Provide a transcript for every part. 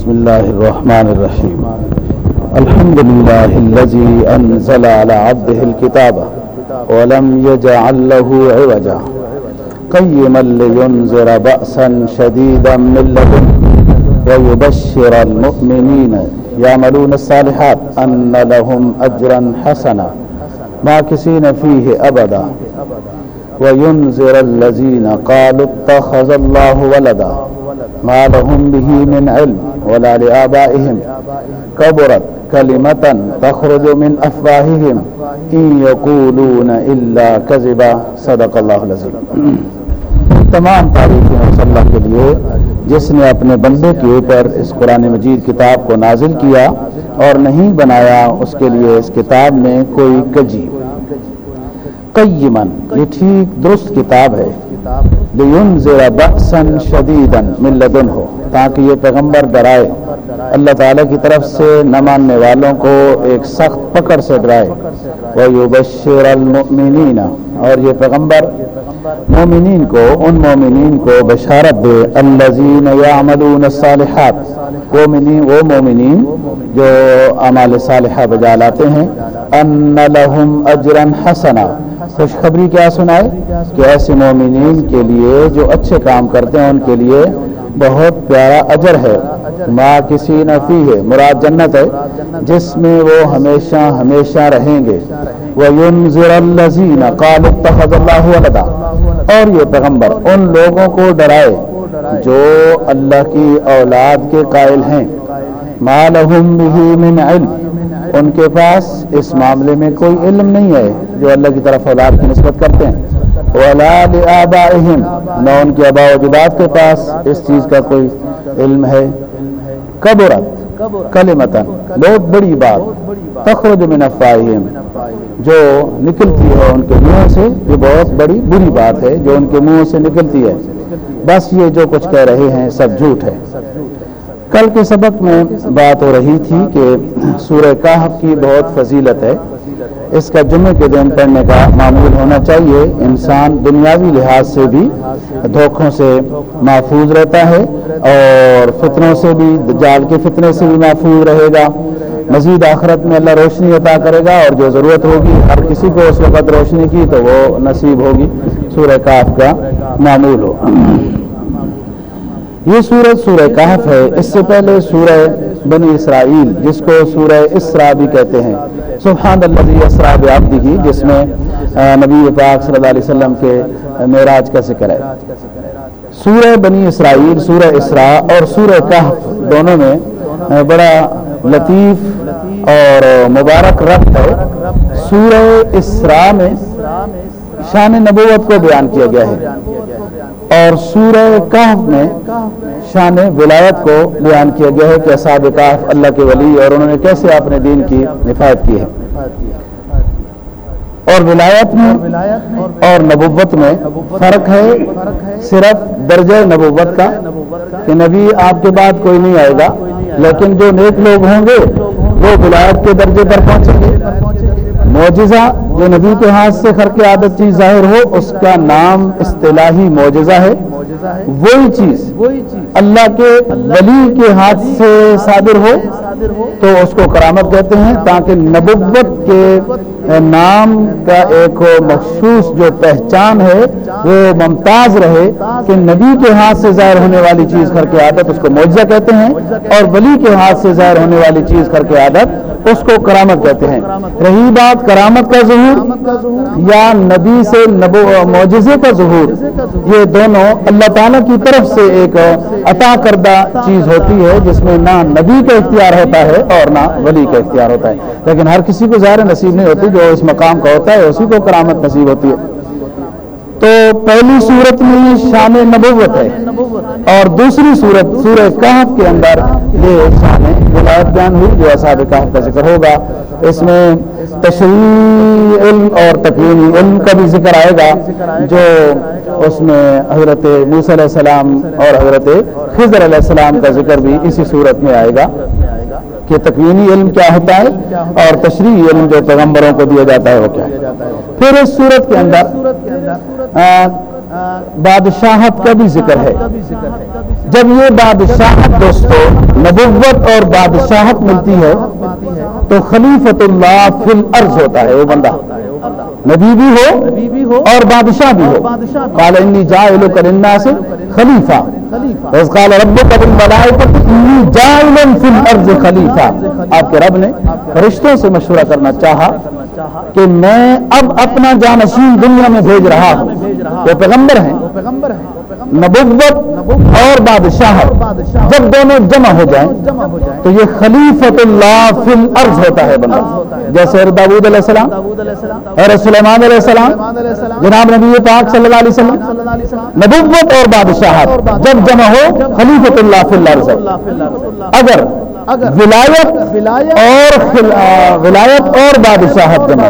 بسم الله الرحمن الرحيم الحمد لله الذي أنزل على عبده الكتاب ولم يجعل له عوجا. قيما لينذر بأسا شديدا من لدنه ويبشر المؤمنين يعملون الصالحات أن لهم أجرا حسنا. ماكسين فيه أبدا وينذر الذين قالوا اتخذ الله ولدا. ما لهم به من علم. ولا لآبائهم. كبرت كلمة تخرج من أفواههم. إن يقولون إلا كذبا. صدق الله العظيم. تمام تعریفیں صلی اللہ کے لیے جس نے اپنے بندے کے اوپر اس قرآن مجید کتاب کو نازل کیا اور نہیں بنایا، اس کے لیے اس کتاب میں کوئی کجی قیمن یہ ٹھیک درست کتاب ہے۔ لینذر بأسا شدیدا من لدن ہو تاکہ یہ پیغمبر ڈرائے۔ اللہ تعالیٰ کی طرف سے نہ ماننے والوں کو ایک سخت پکڑ سے ڈرائے۔ وَيُبَشِّرَ الْمُؤْمِنِينَ، اور یہ پیغمبر مومنین کو، ان مومنین کو بشارت دے۔ الذین یعملون الصالحات، وہ وہ مومنین جو اعمال صالحہ بجا لاتے ہیں۔ ان لهم اجرا حسنا خوشخبری کیا سنائے؟ کہ ایسے مومنین کے لیے جو اچھے کام کرتے ہیں، ان کے لیے بہت پیارا اجر ہے۔ ماں کسی نفی ہے، مراد جنت ہے، جس میں وہ ہمیشہ ہمیشہ رہیں گے۔ اور یہ پیغمبر ان لوگوں کو ڈرائے جو اللہ کی اولاد کے قائل ہیں۔ مَا لَهُم بِهِ ان کے پاس اس معاملے میں کوئی علم نہیں ہے۔ جو اللہ کی طرف اولاد کی نسبت کرتے ہیں۔ ولا لآبائهم، نہ ان کے آبا و جداد کے پاس اس چیز کا کوئی علم ہے۔ کبرت کلمتن بہت بڑی بات۔ تخرج من افواہہم جو نکلتی ہے ان کے منہ سے، یہ بہت بڑی بری بات ہے، جو ان کے منہ سے نکلتی ہے۔ بس یہ جو کچھ کہہ رہے ہیں، سب جھوٹ ہے۔ کل کے سبق میں بات ہو رہی تھی کہ سورہ کہف کی بہت فضیلت ہے۔ اس کا جمعے کے دن پڑھنے کا معمول ہونا چاہیے۔ انسان دنیاوی لحاظ سے بھی دھوکوں سے محفوظ رہتا ہے اور فتنوں سے بھی جال کے فتنے سے بھی محفوظ رہے گا۔ مزید آخرت میں اللہ روشنی عطا کرے گا اور جو ضرورت ہوگی، ہر کسی کو اس وقت روشنی کی تو وہ نصیب ہوگی۔ سورہ کاف کا معمول ہو۔ یہ سورج سورہ کہف ہے۔ اس سے پہلے سورہ بنی اسرائیل، جس کو سورہ اسرا بھی کہتے ہیں۔ سبحان اللہ اسرا بعبدہ، جس میں نبی پاک صلی اللہ علیہ وسلم کے معراج کا ذکر ہے۔ سورہ بنی اسرائیل، سورہ اسرا اور سورہ کہف دونوں میں بڑا لطیف اور مبارک ربط ہے۔ سورہ اسرا میں شان نبوت کو بیان کیا گیا ہے۔ اور سورہ کہف میں شان ولایت کو بیان کیا گیا ہے کہ اصحاب کہف اللہ کے ولی اور انہوں نے کیسے اپنے دین کی نفایت کی ہے۔ اور ولایت میں اور نبوت میں فرق ہے صرف درجہ نبوت کا کہ نبی آپ کے بعد کوئی نہیں آئے گا، لیکن جو نیک لوگ ہوں گے وہ ولایت کے درجے پر پہنچیں گے۔ معجزہ جو نبی کے ہاتھ سے خر کے عادت چیز ظاہر ہو، اس کا نام اصطلاحی معجزہ ہے۔ وہی چیز اللہ کے ولی کے ہاتھ سے صادر ہو، تو اس کو کرامت کہتے ہیں، تاکہ نبوت کے نام کا ایک مخصوص جو پہچان ہے، وہ ممتاز رہے کہ نبی کے ہاتھ سے ظاہر ہونے والی چیز کر کے عادت اس کو معجزہ کہتے ہیں، اور ولی کے ہاتھ سے ظاہر ہونے والی چیز کر کے عادت اس کو کرامت کہتے ہیں۔ رہی بات کرامت کا ظہور یا نبی سے نبو معجزے کا ظہور؟ یہ دونوں اللہ تعالیٰ کی طرف سے ایک عطا کردہ چیز ہوتی ہے، جس میں نہ نبی کا اختیار ہوتا ہے اور نہ ولی کا اختیار ہوتا ہے۔ لیکن ہر کسی کو ظاہر نصیب نہیں ہوتی، جو اس مقام کا ہوتا ہے، اسی کو کرامت نصیب ہوتی ہے۔ تو پہلی صورت میں شان نبوت ہے اور دوسری صورت سورہ کہف کے اندر یہ شان ولایت بیان ہوئی جو اصحاب کہف کا ذکر ہوگا۔ اس میں تشریح علم اور تقوینی علم کا بھی ذکر آئے گا جو اس میں حضرت موسیٰ علیہ السلام اور حضرت خضر علیہ السلام کا ذکر بھی اسی صورت میں آئے گا کہ تقوینی علم کیا ہوتا ہے اور تشریحی علم جو پیغمبروں کو دیا جاتا ہے وہ کیا ہے۔ پھر اس صورت کے اندر بادشاہت کا بھی ذکر ہے۔ جب یہ بادشاہت دوستو، نبوت اور بادشاہت ملتی ہے، تو خلیفت اللہ فی الارض ہوتا ہے، وہ بندہ۔ نبی بھی ہو اور بادشاہ بھی ہو۔ قال انی جائل کرنا سے خلیفہ قال ربک بالملائکۃ انی جائل فی الارض خلیفہ۔ آپ کے رب نے فرشتوں سے مشورہ کرنا چاہا کہ میں اب اپنا جانشین دنیا میں بھیج رہا ہوں۔ وہ پیغمبر ہیں۔ نبوت اور بادشاہ جب دونوں جمع ہو جائیں، تو یہ خلیفت اللہ فی الارض ہوتا ہے بندہ۔ جیسے داود علیہ السلام اور سلیمان علیہ السلام، جناب نبی پاک صلی اللہ علیہ وسلم، نبوت اور بادشاہ جب جمع ہو خلیفت اللہ فی الارض اگر ولایت اور ولایت اور بادشاہت جمع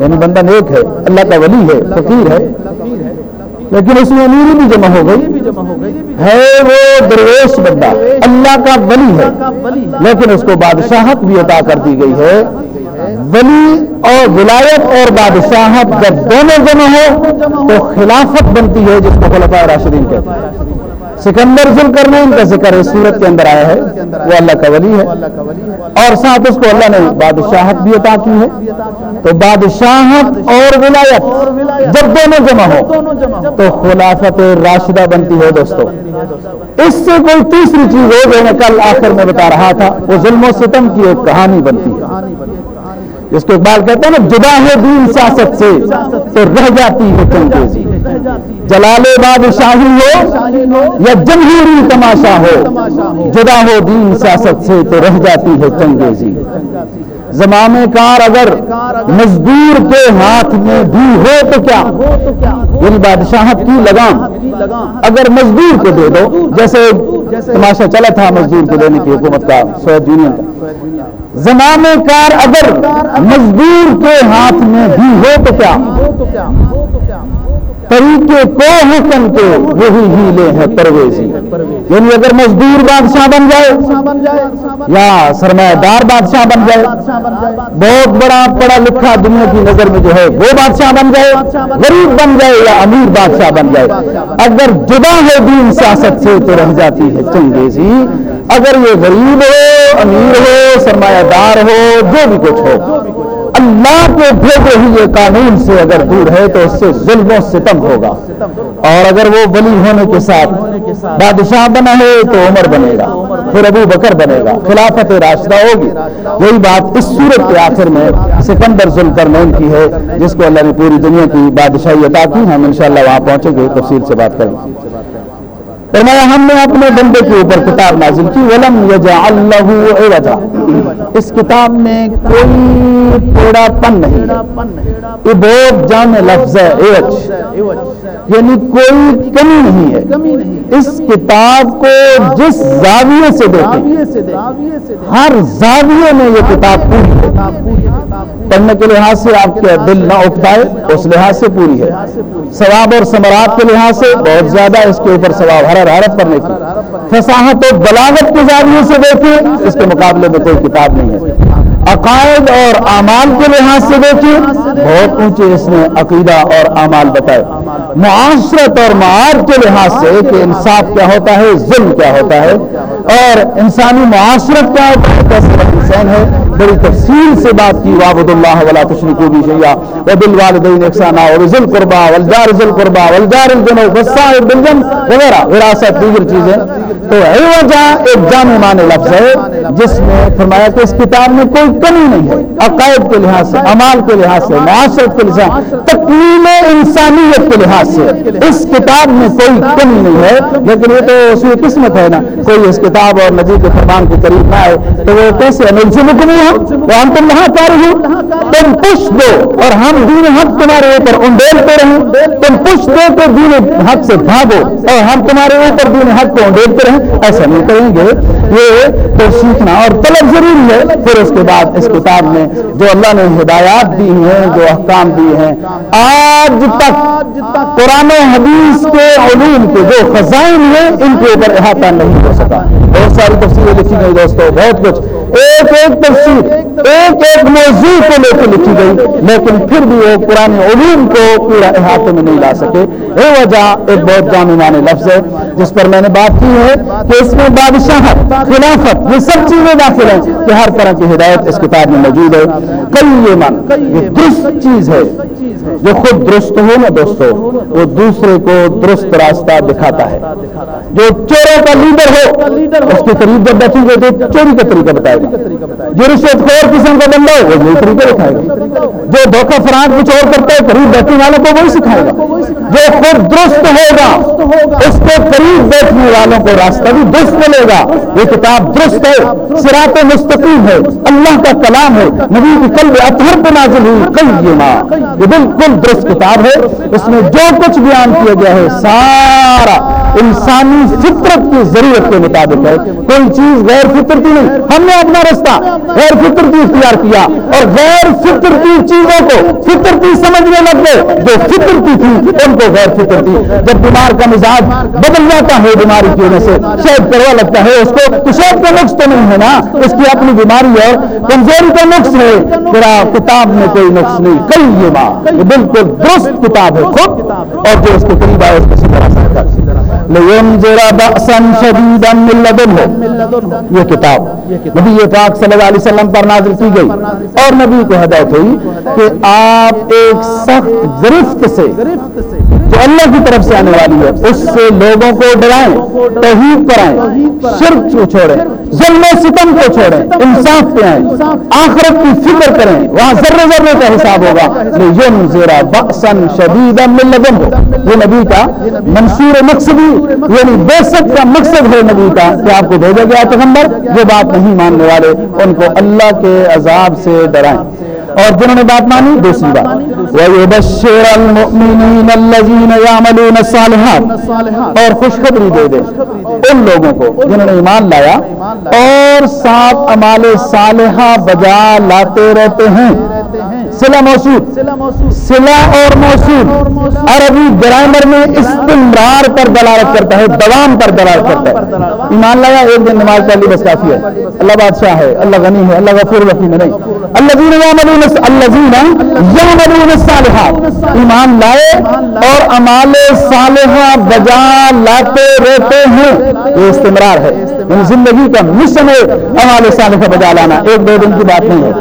یعنی بندہ نیک ہے، اللہ کا ولی ہے، فقیر ہے لیکن اس میں امیری بھی جمع ہو گئی۔ ہے وہ درویش بندہ۔ اللہ کا ولی ہے۔ لیکن اس کو بادشاہت بھی عطا کر دی گئی ہے۔ ولی اور ولایت اور بادشاہت جب دونوں جمع ہو تو خلافت بنتی ہے، جس کو خلفاء راشدین کہتے ہیں۔ سکندر ذل کرنے ان کا ذکر اس صورت کے اندر آیا ہے۔ وہ اللہ کا ولی ہے۔ اور ساتھ اس کو اللہ نے بادشاہت بھی عطا کی ہے۔ تو بادشاہت اور ولایت جب دونوں جمع ہو، تو خلافت راشدہ بنتی ہے دوستو۔ اس سے کوئی تیسری چیز ہو جو میں کل آخر میں بتا رہا تھا، وہ ظلم و ستم کی ایک کہانی بنتی ہے۔ جس کو اقبال کہتے ہیں نا، جدا ہے دین سیاست سے، تو رہ جاتی ہے چنگیزی جلال بادشاہی ہو یا جمہوری تماشا ہو، جدا ہو دین سیاست سے، تو رہ جاتی ہے چنگیزی زمانے کار اگر مزدور کے ہاتھ میں بھی ہو تو کیا؟ یعنی بادشاہت کی لگام۔ اگر مزدور کو دے دو، جیسے تماشا چلا تھا مزدور کو دینے کی حکومت کا سویت یونین کا۔ زمانے کار اگر مزدور کے ہاتھ میں بھی ہو تو کیا؟ طریقے کو حکم کے وہی ہی لے ہیں پرویزی۔ یعنی اگر مزدور بادشاہ بن جائے، یا سرمایہ دار بادشاہ بن جائے، بہت بڑا پڑھا لکھا دنیا کی نظر میں جو ہے، وہ بادشاہ بن جائے، غریب بن جائے یا امیر بادشاہ بن جائے۔ اگر جدا ہے دین سیاست سے تو رہ جاتی ہے چنگیزی۔ اگر یہ غریب ہو امیر ہو، سرمایہ دار ہو، جو بھی کچھ ہو۔ اللہ کے بھیجے ہوئے قانون سے اگر دور ہے تو اس سے ظلم و ستم ہوگا۔ اور اگر وہ ولی ہونے کے ساتھ بادشاہ بنا ہے تو عمر بنے گا، پھر ابو بکر بنے گا، خلافت راستہ ہوگی۔ وہی بات اس صورت کے آخر میں سکندر ظلم کی ہے، جس کو اللہ نے پوری دنیا کی بادشاہی عطا کی۔ ہم انشاءاللہ وہاں پہنچے گے، تفصیل سے بات کریں۔ گے فرمایا، ہم نے اپنے بندے کے اوپر کتاب نازل کی، ولم عوجا۔ اس کتاب میں کوئی ٹیڑا پن نہیں۔ یہ بہت جامع لفظ ہے یعنی کوئی کمی نہیں ہے۔ اس کتاب کو جس زاویے سے دیکھیں، ہر زاویے میں یہ کتاب پوری ہے۔ پڑھنے کے لحاظ سے آپ کے دل نہ اٹھائے، اس لحاظ سے پوری ہے۔ ثواب اور ثمرات کے لحاظ سے بہت زیادہ اس کے اوپر ثواب۔ ہر حرف پڑھنے کی فصاحت و بلاغت کے زاویے سے دیکھیں، اس کے مقابلے میں کوئی کتاب نہیں ہے۔ عقائد اور اعمال کے لحاظ سے دیکھیں، بہت اونچے اس نے عقیدہ اور اعمال بتائے۔ معاشرت اور معاذ کے لحاظ سے کہ انصاف کیا ہوتا ہے، ظلم کیا ہوتا ہے۔ اور انسانی معاشرت کیا ہوتا ہے، کیسے حسین ہے، بڑی تفصیل سے بات کی وابد اللہ ولا تشرکو بھی شیعہ وبالوالدین احسانا ورزل قربا والجار ذل قربا والجار الجنوب والصاحب بالجنب وغیرہ وراثت دیگر چیزیں۔ تو عوجہ ایک جامع معنی لفظ ہے، جس میں فرمایا کہ اس کتاب میں کوئی کمی نہیں ہے، عقائد کے لحاظ سے امال کے لحاظ سے، معاشرت کے لحاظ سے تقویم انسانیت کے لحاظ سے۔ اس کتاب میں کوئی کمی نہیں ہے، لیکن یہ تو اسی قسمت ہے نا۔ کوئی اس کتاب اور نبی کے فرمان کے قریب نہ آئے تو وہ کیسے امیر ہو ہم تم وہاں کر ہو تم پش دو اور ہم دین حق تمہارے اوپر انڈیلتے رہیں تم پش دو تو دین حق سے بھاگو اور ہم تمہارے اوپر دین حق کو انڈیلتے رہیں ایسا نہیں کریں گے۔ یہ تو سیکھنا اور طلب ضروری ہے۔ پھر اس کے بعد اس کتاب میں جو اللہ نے ہدایات دی ہیں، جو احکام دیے ہیں، آج آج تک قرآن حدیث کے علوم کے جو خزائن ہیں، ان کے اوپر احاطہ نہیں ہو سکا۔ بہت ساری تفصیلیں لکھی گئی دوستوں بہت کچھ۔ ایک ایک تفصیل ایک ایک موضوع کو لے کے لکھی گئی، لیکن پھر بھی وہ پرانے علوم کو پورا احاطے میں نہیں لا سکے۔ اے وجہ، ایک بہت جامع معنی لفظ ہے، جس پر میں نے بات کی ہے کہ اس میں بادشاہت خلافت، یہ سب چیزیں داخل ہیں کہ ہر طرح کی ہدایت اس کتاب میں موجود ہے۔ کئی یہ من یہ درست چیز ہے۔ جو خود درست ہو نا دوستو وہ دوسرے کو درست راستہ دکھاتا ہے۔ جو چوروں کا لیڈر ہو، اس کے قریب جب بیٹھیں گے تو چوری کا طریقہ بتائے جو رشوت خور قسم کا بندہ ہو وہ یہی طریقہ دکھائے گا۔ جو دھوکہ فراغ کچھ اور کرتا ہے قریب بیٹھنے والوں کو وہی سکھائے گا۔ جو خود درست ہوگا، اس کے قریب بیٹھنے والوں کو راستہ بھی درست ملے گا۔ یہ کتاب درست ہے سراط مستقیم ہے، اللہ کا کلام ہے۔ نبی کی قلب اطہر پہ نازل ہوئی کئی یہ ماں یہ بالکل درست کتاب ہے۔ اس میں جو کچھ بیان کیا گیا ہے، سارا انسانی فطرت کی ضرورت کے مطابق ہے۔ کوئی چیز غیر فطرتی نہیں۔ ہم نے اپنا رستہ غیر فطرتی اختیار کیا اور غیر فطرتی چیزوں کو فطرتی سمجھنے لگ گئے۔ جو فطرتی تھی، ان کو غیر فطرتی۔ جب بیمار کا مزاج بدل جاتا ہے بیماری کی وجہ سے، شاید کروا لگتا ہے اس کو۔ تو شاید کا نقص تو نہیں ہے نا اس کی اپنی بیماری اور کمزوری کا نقص ہے۔ پورا کتاب میں کوئی نقص نہیں۔ کئی یہ بات، یہ بالکل درست کتاب ہے، خود۔ اور جو اس کے قریب آئے، اس کو سیدھا راستہ یہ کتاب نبی یہ پاک صلی اللہ علیہ وسلم پر نازل کی گئی. اور نبی کو ہدایت ہوئی کہ آپ ایک سخت گرفت سے جو اللہ کی طرف سے آنے والی ہے، اس سے لوگوں کو ڈرائیں، توحید کرائیں شرک کو چھوڑیں، ظلم و ستم کو چھوڑیں، انصاف پہ آئیں، آخرت کی فکر کریں، وہاں ذرے ذرے کا حساب ہوگا۔ یہ زیرا بسن شدید ہو یہ نبی کا منصور مقصدی یعنی بے سک کا مقصد ہے نبی کا کہ آپ کو بھیجا گیا پیغمبر جو بات نہیں ماننے والے، ان کو اللہ کے عذاب سے ڈرائیں۔ اور جنہوں نے بات مانی، دوسری بات۔ وَيُبَشِّرَ الْمُؤْمِنِينَ الَّذِينَ يَعْمَلُونَ الصَّالِحَاتِ۔ اور خوشخبری دے دے ان لوگوں کو جنہوں نے ایمان لایا۔ اور سات عمال صالحہ بجا لاتے رہتے ہیں۔ سلا موصول۔ سلا اور موصول۔ عربی گرامر میں استمرار پر دلالت کرتا ہے دوام پر دلالت کرتا ہے۔ ایمان لایا ایک دن نماز پڑھ لی بس کافی ہے۔ اللہ بادشاہ ہے اللہ غنی ہے اللہ غفور رحیم ہے۔ نہیں اللہ ایمان لائے اور امال صالحہ بجا لاتے رہتے ہیں۔ یہ استمرار ہے۔ یعنی زندگی کا مشن ہے امال صالحہ بجا لانا۔ ایک دو دن کی بات نہیں ہے۔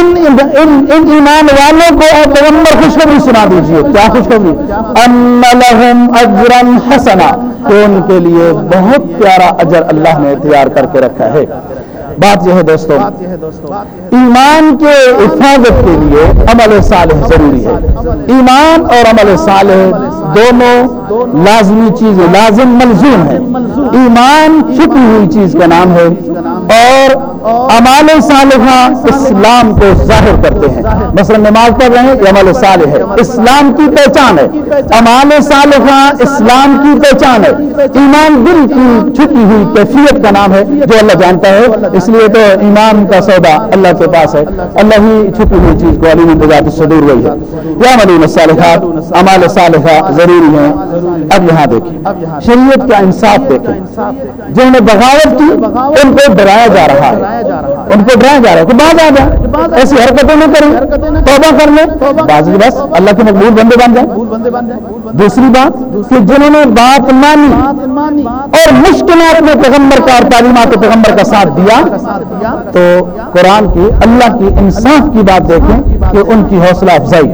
ان ان ایمان والوں کو اور پیغمبر خوشخبری سنا دیجیے کیا خوشخبری؟ ان حسنا۔ کہ ان کے لیے بہت پیارا اجر اللہ نے تیار کر کے رکھا ہے۔ بات یہ ہے دوستو، ایمان کے حفاظت کے لیے عمل صالح ضروری ہے۔ ایمان اور عمل صالح دونوں لازمی چیز لازم ملزوم ہے ایمان چھپی ہوئی چیز کا نام ہے اور امال صالحہ اسلام کو ظاہر کرتے ہیں۔ مثلا نماز پڑھ رہے ہیں یہ عمل صالح ہے۔ اسلام کی پہچان ہے۔ امال صالحہ اسلام کی پہچان ہے۔ ایمان دل کی چھپی ہوئی کیفیت کا نام ہے، جو اللہ جانتا ہے۔ اس لیے تو ایمان کا سودا اللہ کے پاس ہے۔ اللہ ہی چھپی ہوئی چیز کو علی بجاتی سے دور گئی ہے۔ یا ملیم صالحات امال صالحہ ضروری ہیں اب یہاں دیکھیں۔ شریعت کا انصاف دیکھیں۔ جنہوں نے بغاوت کی، ان کو ڈرایا جا رہا ہے۔ ان کو ڈرایا جا رہا ہے کہ بعض آ جائے ایسی حرکتیں نہ کریں۔ توبہ کر لیں۔ بعض بس اللہ کے مقبول بندے بن جائیں۔ دوسری بات کہ جنہوں نے بات مانی اور مشکلات میں پیغمبر کا اور تعلیمات پیغمبر کا ساتھ دیا، تو قرآن کی اللہ کی انصاف کی بات دیکھیں کہ ان کی حوصلہ افزائی۔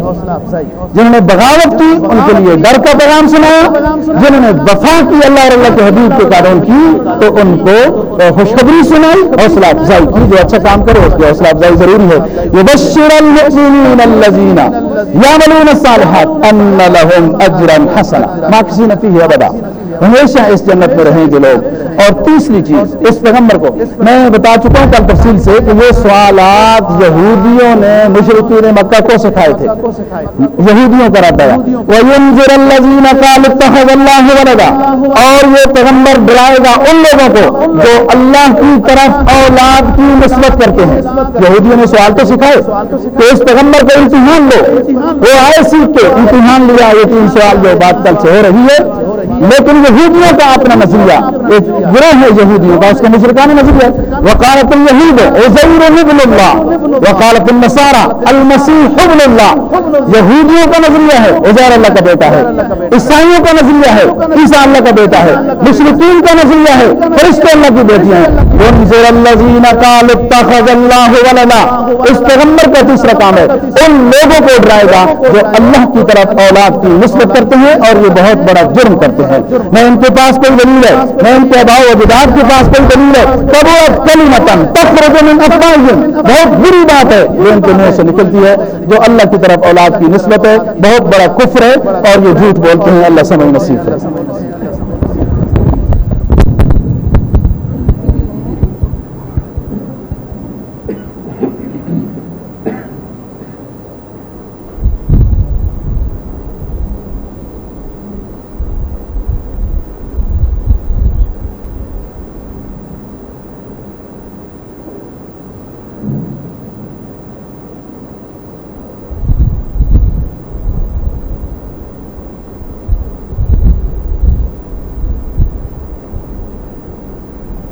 جنہوں نے بغاوت کی، ان کے لیے ڈر کا پیغام سنایا۔ جنہوں نے وفا کی اللہ اور اللہ کے حبیب کے کارن کی، تو ان کو خوشخبری سنائی، حوصلہ افزائی کی۔ جو اچھا کام کرے اس کی حوصلہ افزائی ضروری ہے۔ یہ بشر الذین یعملون الصالحات ان لهم اجرا حسنا۔ ما کسی نفی ہے بدا ہمیشہ اس جنت میں رہیں جو لوگ۔ اور تیسری چیز، اس پیغمبر کو میں بتا چکا ہوں کل تفصیل سے کہ یہ سوالات یہودیوں نے، مشرقین مکہ کو سکھائے تھے۔ یہودیوں کا رد آیا۔ وَيُنزِرَ الَّذِينَ قَالُوا اتَّخَذَ اللَّهُ اور یہ پیغمبر ڈرائے گا ان لوگوں کو جو اللہ کی طرف اولاد کی نسبت کرتے ہیں۔ یہودیوں نے سوال تو سکھائے۔ کہ اس پیغمبر کو امتحان لو۔ وہ آئے سیکھ کے، امتحان لیا، یہ تین سوال جو بات کل سے ہو رہی ہے۔ لیکن یہودیوں کا اپنا نظریہ، ایک گروہ ہے یہودیوں کا، اس کا مشرقانہ نظریہ۔ وکالت الہید عزیر ابن اللہ۔ وکالت النصارى، المسیح ابن اللہ۔ یہودیوں کا نظریہ ہے، عزیر اللہ کا بیٹا ہے۔ عیسائیوں کا نظریہ ہے، عیسیٰ اللہ کا بیٹا ہے۔ مشرقین کا نظریہ ہے، فرشتے اللہ کی بیٹیاں ہیں۔ ينزل الذين قالوا اتخذ الله ولدا۔ اس پیغمبر کا تیسرا کام ہے، ان لوگوں کو ڈرائے گا جو اللہ کی طرف اولاد کی نسبت کرتے ہیں اور یہ بہت بڑا جرم کرتے ہیں۔ نہ ان کے پاس کوئی دلیل ہے؟ نہ ان کے اباؤ وجداد کے پاس کوئی دلیل ہے؟ تب وہ کلی متن بہت بری بات ہے۔ یہ ان کے منہ سے نکلتی ہے۔ جو اللہ کی طرف اولاد کی نسبت ہے، بہت بڑا کفر ہے اور یہ جھوٹ بولتے ہیں۔ اللہ سمجھ نصیب ہے